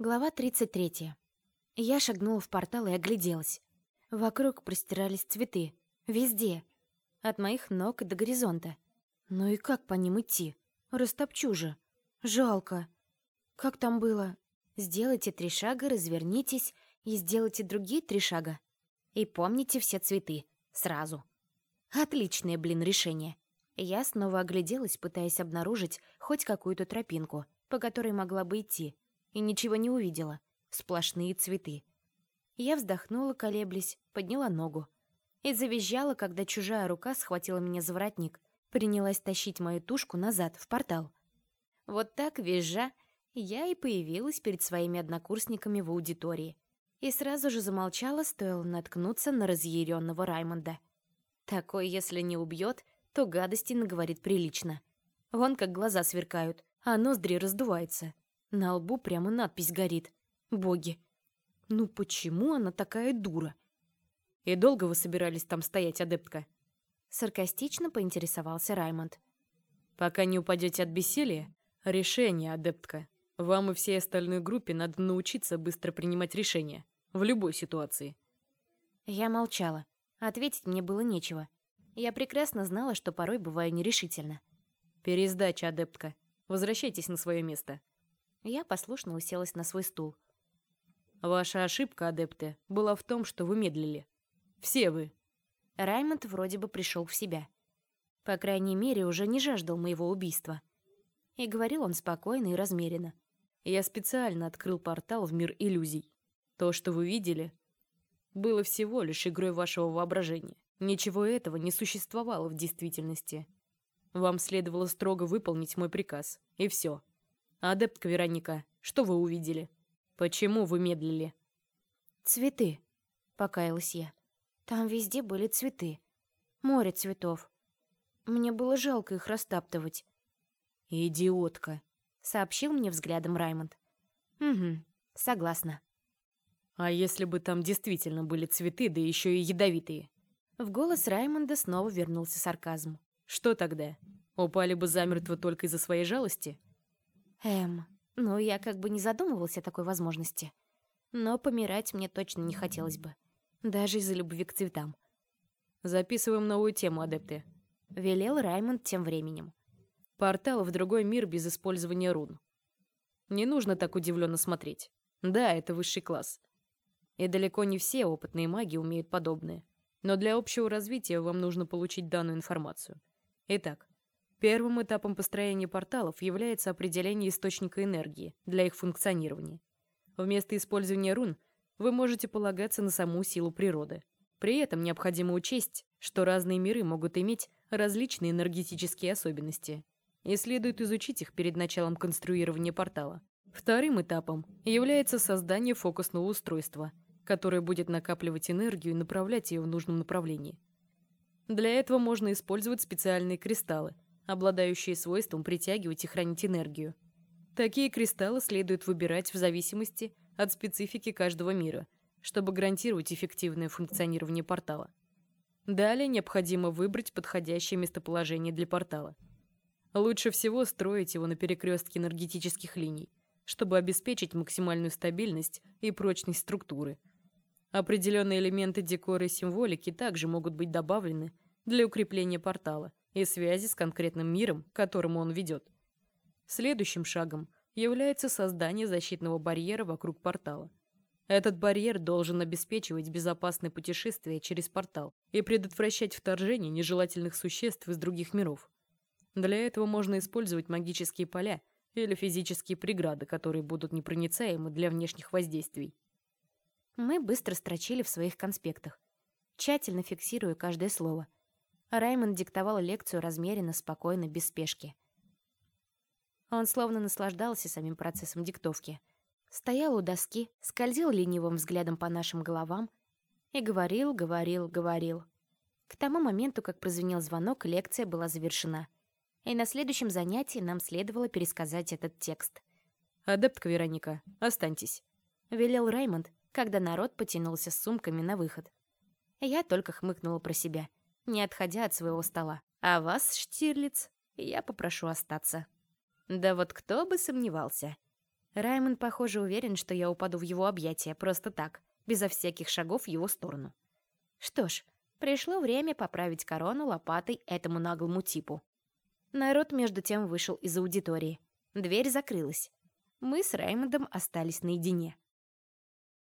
Глава 33. Я шагнула в портал и огляделась. Вокруг простирались цветы. Везде. От моих ног до горизонта. Ну и как по ним идти? Растопчу же. Жалко. Как там было? Сделайте три шага, развернитесь и сделайте другие три шага. И помните все цветы. Сразу. Отличное, блин, решение. Я снова огляделась, пытаясь обнаружить хоть какую-то тропинку, по которой могла бы идти и ничего не увидела. Сплошные цветы. Я вздохнула, колеблясь, подняла ногу. И завизжала, когда чужая рука схватила меня за воротник, принялась тащить мою тушку назад, в портал. Вот так, визжа, я и появилась перед своими однокурсниками в аудитории. И сразу же замолчала, стоило наткнуться на разъяренного Раймонда. Такой, если не убьет, то гадости наговорит прилично. Вон как глаза сверкают, а ноздри раздуваются. На лбу прямо надпись горит. Боги. Ну почему она такая дура? И долго вы собирались там стоять, адептка? Саркастично поинтересовался Раймонд. Пока не упадете от бессилия? Решение, адептка. Вам и всей остальной группе надо научиться быстро принимать решения. В любой ситуации. Я молчала. Ответить мне было нечего. Я прекрасно знала, что порой бываю нерешительно. Пересдача, адептка. Возвращайтесь на свое место. Я послушно уселась на свой стул. «Ваша ошибка, адепты, была в том, что вы медлили. Все вы». Раймонд вроде бы пришел в себя. По крайней мере, уже не жаждал моего убийства. И говорил он спокойно и размеренно. «Я специально открыл портал в мир иллюзий. То, что вы видели, было всего лишь игрой вашего воображения. Ничего этого не существовало в действительности. Вам следовало строго выполнить мой приказ. И все. «Адептка Вероника, что вы увидели? Почему вы медлили?» «Цветы», — покаялась я. «Там везде были цветы. Море цветов. Мне было жалко их растаптывать». «Идиотка», — сообщил мне взглядом Раймонд. «Угу, согласна». «А если бы там действительно были цветы, да еще и ядовитые?» В голос Раймонда снова вернулся сарказм. «Что тогда? Упали бы замертво только из-за своей жалости?» Эм, ну я как бы не задумывался о такой возможности. Но помирать мне точно не хотелось бы. Даже из-за любви к цветам. «Записываем новую тему, адепты», — велел Раймонд тем временем. «Портал в другой мир без использования рун». Не нужно так удивленно смотреть. Да, это высший класс. И далеко не все опытные маги умеют подобное. Но для общего развития вам нужно получить данную информацию. Итак, Первым этапом построения порталов является определение источника энергии для их функционирования. Вместо использования рун вы можете полагаться на саму силу природы. При этом необходимо учесть, что разные миры могут иметь различные энергетические особенности, и следует изучить их перед началом конструирования портала. Вторым этапом является создание фокусного устройства, которое будет накапливать энергию и направлять ее в нужном направлении. Для этого можно использовать специальные кристаллы – обладающие свойством притягивать и хранить энергию. Такие кристаллы следует выбирать в зависимости от специфики каждого мира, чтобы гарантировать эффективное функционирование портала. Далее необходимо выбрать подходящее местоположение для портала. Лучше всего строить его на перекрестке энергетических линий, чтобы обеспечить максимальную стабильность и прочность структуры. Определенные элементы декора и символики также могут быть добавлены для укрепления портала, и связи с конкретным миром, к которому он ведет. Следующим шагом является создание защитного барьера вокруг портала. Этот барьер должен обеспечивать безопасное путешествие через портал и предотвращать вторжение нежелательных существ из других миров. Для этого можно использовать магические поля или физические преграды, которые будут непроницаемы для внешних воздействий. Мы быстро строчили в своих конспектах, тщательно фиксируя каждое слово – Раймонд диктовал лекцию размеренно, спокойно, без спешки. Он словно наслаждался самим процессом диктовки. Стоял у доски, скользил ленивым взглядом по нашим головам и говорил, говорил, говорил. К тому моменту, как прозвенел звонок, лекция была завершена. И на следующем занятии нам следовало пересказать этот текст. «Адептка Вероника, останьтесь», — велел Раймонд, когда народ потянулся с сумками на выход. Я только хмыкнула про себя — не отходя от своего стола. «А вас, Штирлиц, я попрошу остаться». Да вот кто бы сомневался. Раймонд, похоже, уверен, что я упаду в его объятия просто так, безо всяких шагов в его сторону. Что ж, пришло время поправить корону лопатой этому наглому типу. Народ между тем вышел из аудитории. Дверь закрылась. Мы с Раймондом остались наедине.